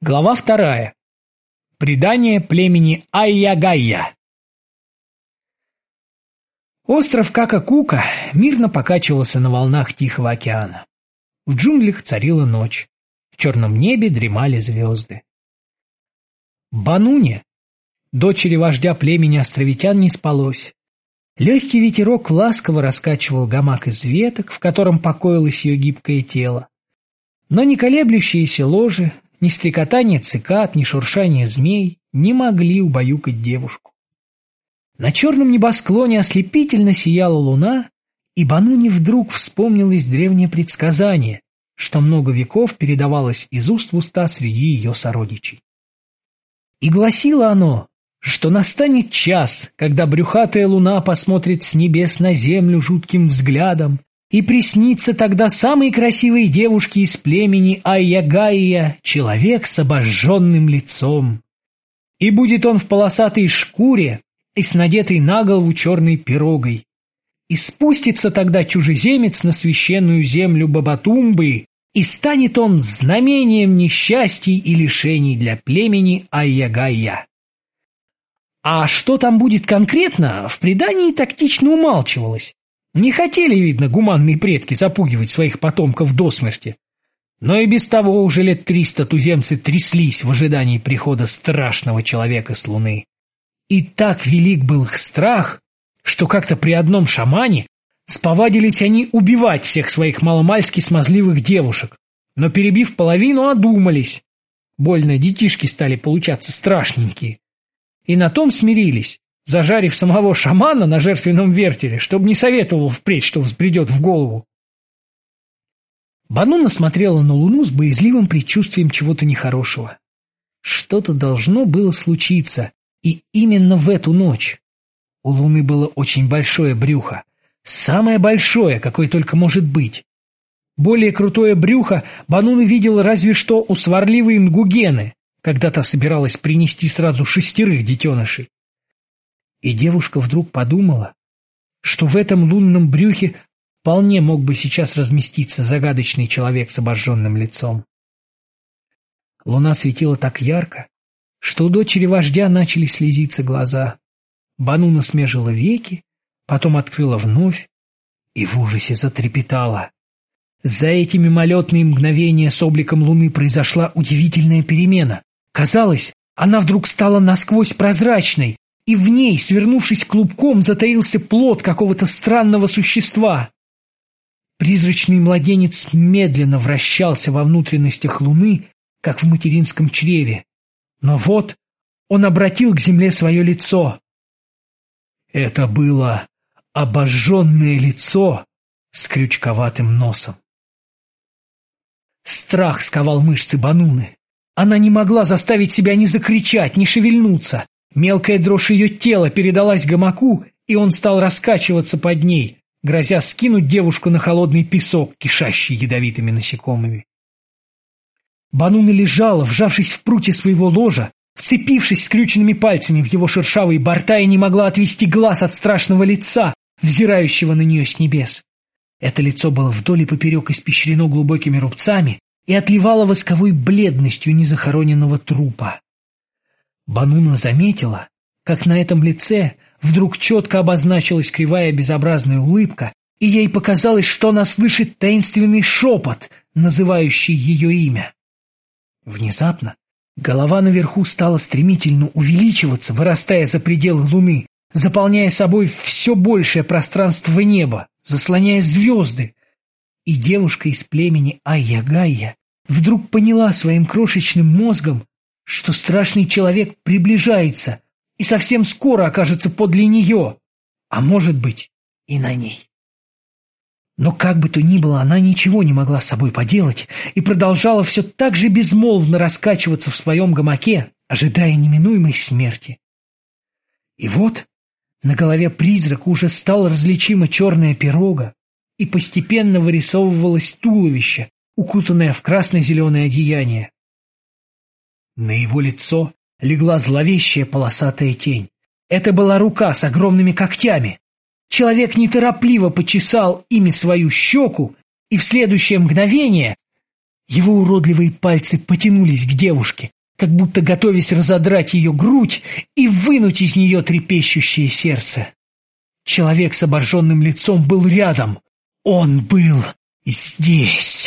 Глава вторая. Предание племени Айягайя. Остров Какакука мирно покачивался на волнах Тихого океана. В джунглях царила ночь. В черном небе дремали звезды. Бануне, дочери вождя племени островитян, не спалось. Легкий ветерок ласково раскачивал гамак из веток, в котором покоилось ее гибкое тело. Но не колеблющиеся ложи, ни стрекотание цикад, ни шуршание змей не могли убаюкать девушку. На черном небосклоне ослепительно сияла луна, и Бануни вдруг вспомнилось древнее предсказание, что много веков передавалось из уст в уста среди ее сородичей. И гласило оно, что настанет час, когда брюхатая луна посмотрит с небес на землю жутким взглядом, и приснится тогда самой красивой девушке из племени Айягайя человек с обожженным лицом. И будет он в полосатой шкуре и с надетой на голову черной пирогой. И спустится тогда чужеземец на священную землю Бабатумбы, и станет он знамением несчастий и лишений для племени Айягайя. А что там будет конкретно, в предании тактично умалчивалось. Не хотели, видно, гуманные предки запугивать своих потомков до смерти. Но и без того уже лет триста туземцы тряслись в ожидании прихода страшного человека с Луны. И так велик был их страх, что как-то при одном шамане сповадились они убивать всех своих маломальски смазливых девушек, но, перебив половину, одумались. Больно детишки стали получаться страшненькие. И на том смирились, зажарив самого шамана на жертвенном вертеле, чтобы не советовал впредь, что взбредет в голову. Бануна смотрела на луну с боязливым предчувствием чего-то нехорошего. Что-то должно было случиться, и именно в эту ночь. У луны было очень большое брюхо, самое большое, какое только может быть. Более крутое брюхо Бануна видела разве что у сварливой Нгугены, когда-то собиралась принести сразу шестерых детенышей. И девушка вдруг подумала, что в этом лунном брюхе вполне мог бы сейчас разместиться загадочный человек с обожженным лицом. Луна светила так ярко, что у дочери вождя начали слезиться глаза. Бануна смежила веки, потом открыла вновь и в ужасе затрепетала. За эти мимолетные мгновения с обликом луны произошла удивительная перемена. Казалось, она вдруг стала насквозь прозрачной, и в ней, свернувшись клубком, затаился плод какого-то странного существа. Призрачный младенец медленно вращался во внутренностях луны, как в материнском чреве. Но вот он обратил к земле свое лицо. Это было обожженное лицо с крючковатым носом. Страх сковал мышцы Бануны. Она не могла заставить себя ни закричать, ни шевельнуться. Мелкая дрожь ее тела передалась гамаку, и он стал раскачиваться под ней, грозя скинуть девушку на холодный песок, кишащий ядовитыми насекомыми. Бануна лежала, вжавшись в прутья своего ложа, вцепившись скрюченными пальцами в его шершавые борта и не могла отвести глаз от страшного лица, взирающего на нее с небес. Это лицо было вдоль и поперек испещрено глубокими рубцами и отливало восковой бледностью незахороненного трупа. Бануна заметила, как на этом лице вдруг четко обозначилась кривая безобразная улыбка, и ей показалось, что она слышит таинственный шепот, называющий ее имя. Внезапно голова наверху стала стремительно увеличиваться, вырастая за пределы луны, заполняя собой все большее пространство неба, заслоняя звезды. И девушка из племени Айя-Гайя вдруг поняла своим крошечным мозгом, что страшный человек приближается и совсем скоро окажется подле нее, а может быть и на ней. Но как бы то ни было, она ничего не могла с собой поделать и продолжала все так же безмолвно раскачиваться в своем гамаке, ожидая неминуемой смерти. И вот на голове призрака уже стала различима черная пирога, и постепенно вырисовывалось туловище, укутанное в красно-зеленое одеяние. На его лицо легла зловещая полосатая тень. Это была рука с огромными когтями. Человек неторопливо почесал ими свою щеку, и в следующее мгновение Его уродливые пальцы потянулись к девушке, как будто готовясь разодрать ее грудь и вынуть из нее трепещущее сердце. Человек с обожженным лицом был рядом. Он был здесь.